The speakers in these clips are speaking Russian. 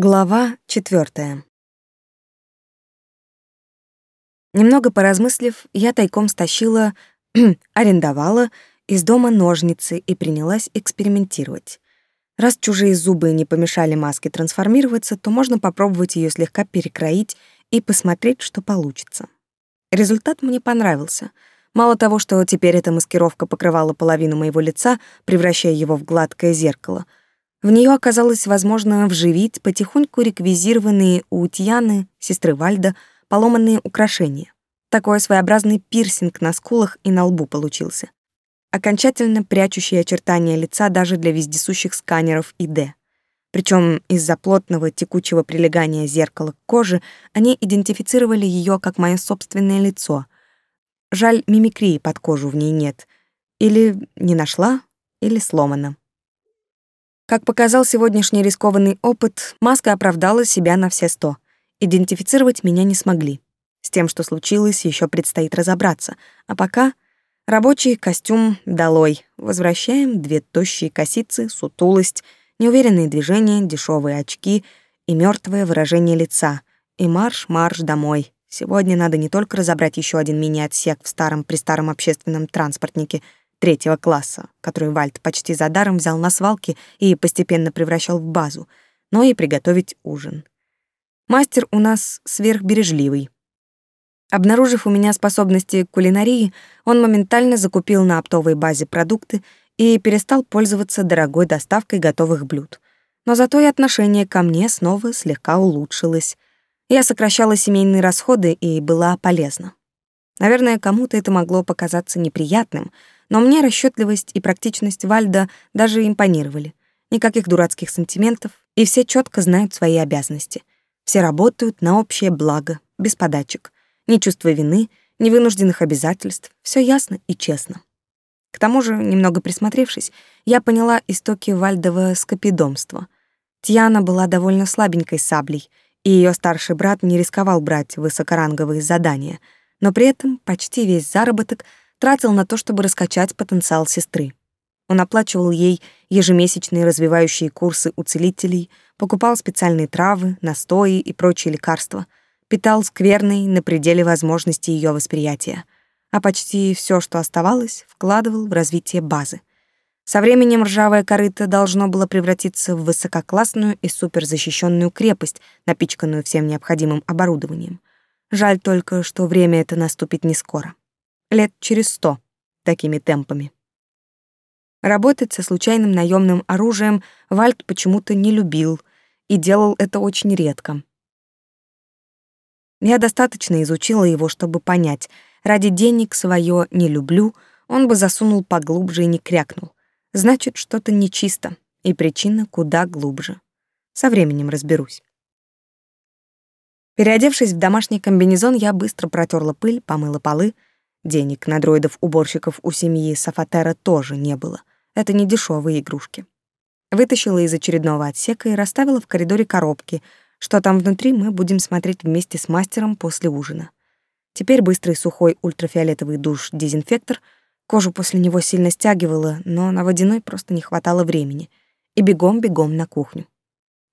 Глава четвертая. Немного поразмыслив, я тайком стащила, арендовала из дома ножницы и принялась экспериментировать. Раз чужие зубы не помешали маске трансформироваться, то можно попробовать ее слегка перекроить и посмотреть, что получится. Результат мне понравился. Мало того, что теперь эта маскировка покрывала половину моего лица, превращая его в гладкое зеркало — в нее оказалось возможно вживить потихоньку реквизированные у Тьяны, сестры Вальда, поломанные украшения. Такой своеобразный пирсинг на скулах и на лбу получился. Окончательно прячущий очертания лица даже для вездесущих сканеров ИД. Причем из-за плотного текучего прилегания зеркала к коже они идентифицировали ее как мое собственное лицо. Жаль, мимикрии под кожу в ней нет. Или не нашла, или сломана. Как показал сегодняшний рискованный опыт, маска оправдала себя на все сто. Идентифицировать меня не смогли. С тем, что случилось, еще предстоит разобраться. А пока рабочий костюм долой. Возвращаем две тощие косицы, сутулость, неуверенные движения, дешевые очки и мертвое выражение лица. И марш-марш домой. Сегодня надо не только разобрать еще один мини-отсек в старом-престаром общественном транспортнике — третьего класса, который Вальт почти за даром взял на свалке и постепенно превращал в базу, но и приготовить ужин. Мастер у нас сверхбережливый. Обнаружив у меня способности к кулинарии, он моментально закупил на оптовой базе продукты и перестал пользоваться дорогой доставкой готовых блюд. Но зато и отношение ко мне снова слегка улучшилось. Я сокращала семейные расходы и была полезна. Наверное, кому-то это могло показаться неприятным — но мне расчетливость и практичность Вальда даже импонировали. Никаких дурацких сантиментов, и все четко знают свои обязанности. Все работают на общее благо, без подачек. Ни чувства вины, ни вынужденных обязательств. Все ясно и честно. К тому же, немного присмотревшись, я поняла истоки Вальдова скопидомства. Тьяна была довольно слабенькой саблей, и ее старший брат не рисковал брать высокоранговые задания, но при этом почти весь заработок — тратил на то, чтобы раскачать потенциал сестры. Он оплачивал ей ежемесячные развивающие курсы у целителей, покупал специальные травы, настои и прочие лекарства, питал скверной на пределе возможностей ее восприятия, а почти все, что оставалось, вкладывал в развитие базы. Со временем ржавая корыто должно было превратиться в высококлассную и суперзащищенную крепость, напичканную всем необходимым оборудованием. Жаль только, что время это наступит не скоро лет через сто такими темпами. Работать со случайным наемным оружием Вальт почему-то не любил и делал это очень редко. Я достаточно изучила его, чтобы понять, ради денег свое не люблю, он бы засунул поглубже и не крякнул. Значит, что-то нечисто, и причина куда глубже. Со временем разберусь. Переодевшись в домашний комбинезон, я быстро протерла пыль, помыла полы, Денег на дроидов-уборщиков у семьи Сафатера тоже не было. Это не дешевые игрушки. Вытащила из очередного отсека и расставила в коридоре коробки. Что там внутри, мы будем смотреть вместе с мастером после ужина. Теперь быстрый сухой ультрафиолетовый душ-дезинфектор. Кожу после него сильно стягивало, но на водяной просто не хватало времени. И бегом-бегом на кухню.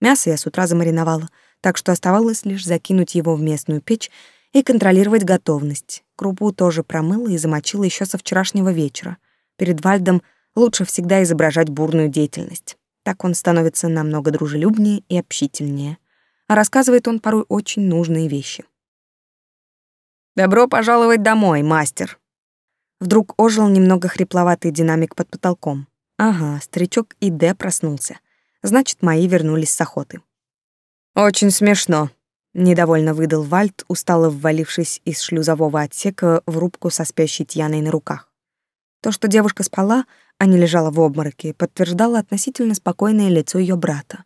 Мясо я с утра замариновала, так что оставалось лишь закинуть его в местную печь и контролировать готовность. Крупу тоже промыла и замочила еще со вчерашнего вечера. Перед Вальдом лучше всегда изображать бурную деятельность. Так он становится намного дружелюбнее и общительнее. А рассказывает он порой очень нужные вещи. «Добро пожаловать домой, мастер!» Вдруг ожил немного хрипловатый динамик под потолком. Ага, старичок и Д проснулся. Значит, мои вернулись с охоты. «Очень смешно», Недовольно выдал Вальт, устало ввалившись из шлюзового отсека в рубку со спящей Тьяной на руках. То, что девушка спала, а не лежала в обмороке, подтверждало относительно спокойное лицо ее брата.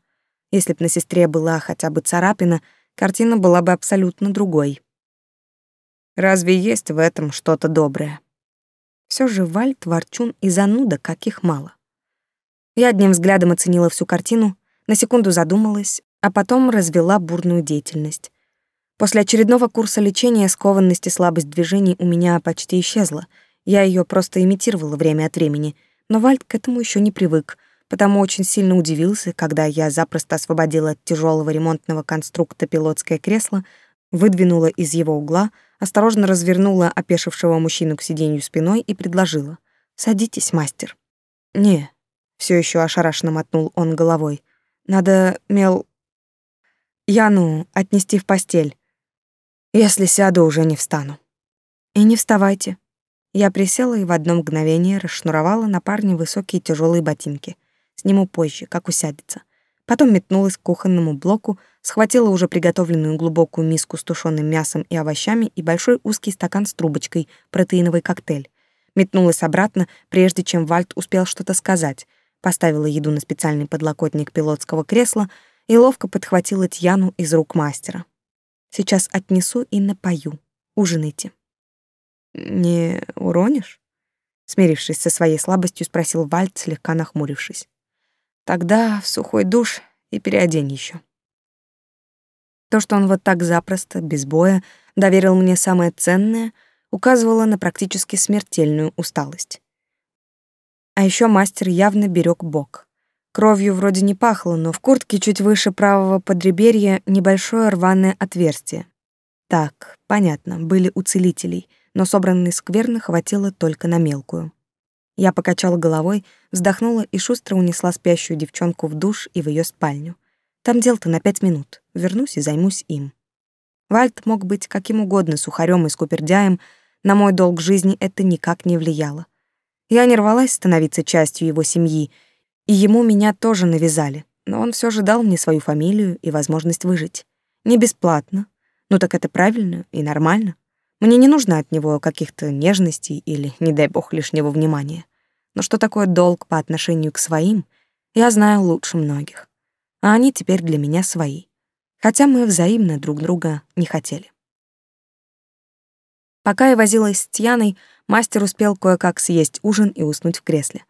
Если б на сестре была хотя бы царапина, картина была бы абсолютно другой. Разве есть в этом что-то доброе? Все же Вальт, ворчун и зануда, каких мало. Я одним взглядом оценила всю картину, на секунду задумалась, а потом развела бурную деятельность. После очередного курса лечения скованность и слабость движений у меня почти исчезла. Я ее просто имитировала время от времени, но Вальд к этому еще не привык, потому очень сильно удивился, когда я запросто освободила от тяжелого ремонтного конструкта пилотское кресло, выдвинула из его угла, осторожно развернула опешившего мужчину к сиденью спиной и предложила. «Садитесь, мастер». «Не», — все еще ошарашенно мотнул он головой. «Надо, Мел, Яну отнести в постель. Если сяду, уже не встану». «И не вставайте». Я присела и в одно мгновение расшнуровала на парне высокие тяжелые ботинки. Сниму позже, как усядется. Потом метнулась к кухонному блоку, схватила уже приготовленную глубокую миску с тушеным мясом и овощами и большой узкий стакан с трубочкой, протеиновый коктейль. Метнулась обратно, прежде чем Вальт успел что-то сказать. Поставила еду на специальный подлокотник пилотского кресла и ловко подхватила Тьяну из рук мастера. Сейчас отнесу и напою. Ужинайте. Не уронишь? Смирившись со своей слабостью, спросил Вальт, слегка нахмурившись. Тогда в сухой душ и переодень еще. То, что он вот так запросто, без боя, доверил мне самое ценное, указывало на практически смертельную усталость. А еще мастер явно берег бок. Кровью вроде не пахло, но в куртке чуть выше правого подреберья небольшое рваное отверстие. Так, понятно, были у целителей, но собранной скверны хватило только на мелкую. Я покачала головой, вздохнула и шустро унесла спящую девчонку в душ и в ее спальню. Там дел-то на пять минут. Вернусь и займусь им. Вальт мог быть каким угодно сухарем и скупердяем, на мой долг жизни это никак не влияло. Я не рвалась становиться частью его семьи, и ему меня тоже навязали, но он все же дал мне свою фамилию и возможность выжить. Не бесплатно. Ну так это правильно и нормально. Мне не нужно от него каких-то нежностей или, не дай бог, лишнего внимания. Но что такое долг по отношению к своим, я знаю лучше многих. А они теперь для меня свои. Хотя мы взаимно друг друга не хотели. Пока я возилась с Тьяной, мастер успел кое-как съесть ужин и уснуть в кресле.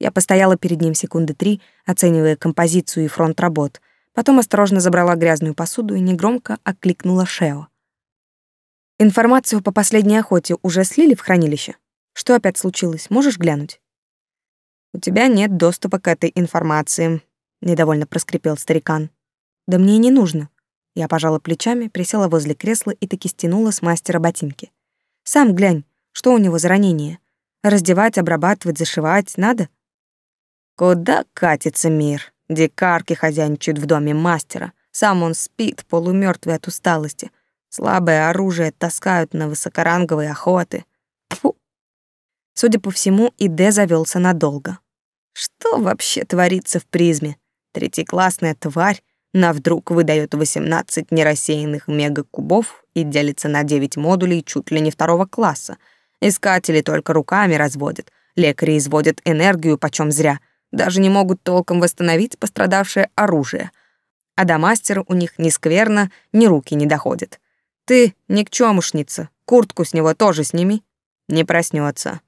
Я постояла перед ним секунды три, оценивая композицию и фронт работ, потом осторожно забрала грязную посуду и негромко окликнула Шео. Информацию по последней охоте уже слили в хранилище? Что опять случилось? Можешь глянуть? У тебя нет доступа к этой информации, недовольно проскрипел старикан. Да мне и не нужно. Я пожала плечами, присела возле кресла и таки стянула с мастера ботинки. Сам глянь, что у него за ранение. Раздевать, обрабатывать, зашивать надо? Куда катится мир? Дикарки хозяйничают в доме мастера. Сам он спит, полумертвый от усталости. Слабое оружие таскают на высокоранговые охоты. Фу. Судя по всему, Иде завелся надолго. Что вообще творится в призме? Третьеклассная тварь на вдруг выдает 18 нерассеянных мегакубов и делится на 9 модулей чуть ли не второго класса. Искатели только руками разводят, лекари изводят энергию почем зря, даже не могут толком восстановить пострадавшее оружие. А до мастера у них ни скверно, ни руки не доходят. Ты никчемушница, куртку с него тоже сними. Не проснется.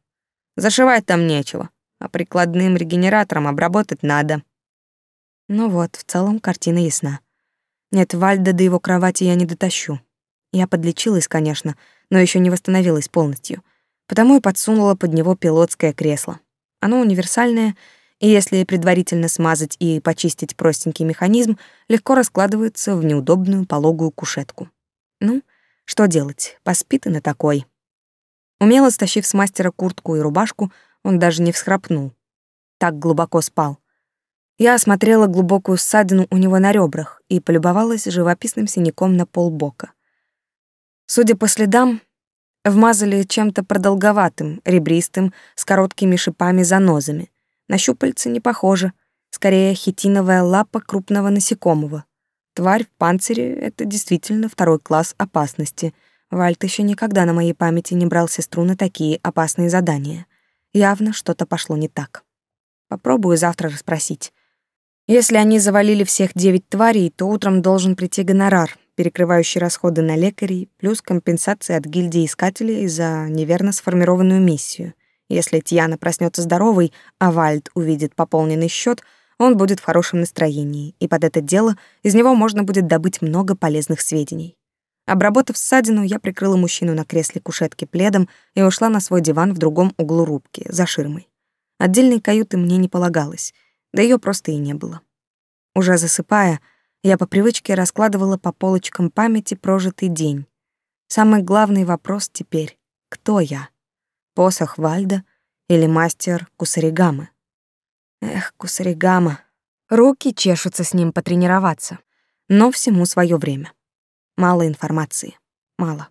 Зашивать там нечего, а прикладным регенератором обработать надо. Ну вот, в целом картина ясна. Нет, Вальда до его кровати я не дотащу. Я подлечилась, конечно, но еще не восстановилась полностью. Потому и подсунула под него пилотское кресло. Оно универсальное, и если предварительно смазать и почистить простенький механизм, легко раскладывается в неудобную пологую кушетку. Ну, что делать, поспит и на такой. Умело стащив с мастера куртку и рубашку, он даже не всхрапнул. Так глубоко спал. Я осмотрела глубокую ссадину у него на ребрах и полюбовалась живописным синяком на полбока. Судя по следам, вмазали чем-то продолговатым, ребристым, с короткими шипами-занозами. На щупальце не похоже, скорее хитиновая лапа крупного насекомого. Тварь в панцире — это действительно второй класс опасности. Вальт еще никогда на моей памяти не брал сестру на такие опасные задания. Явно что-то пошло не так. Попробую завтра расспросить. Если они завалили всех девять тварей, то утром должен прийти гонорар, перекрывающий расходы на лекарей, плюс компенсация от гильдии искателей за неверно сформированную миссию. Если Тьяна проснется здоровой, а Вальд увидит пополненный счет — он будет в хорошем настроении, и под это дело из него можно будет добыть много полезных сведений. Обработав ссадину, я прикрыла мужчину на кресле кушетки пледом и ушла на свой диван в другом углу рубки, за ширмой. Отдельной каюты мне не полагалось. Да ее просто и не было. Уже засыпая, я по привычке раскладывала по полочкам памяти прожитый день. Самый главный вопрос теперь — кто я? Посох Вальда или мастер Кусаригамы? Эх, Кусаригама. Руки чешутся с ним потренироваться. Но всему свое время. Мало информации. Мало.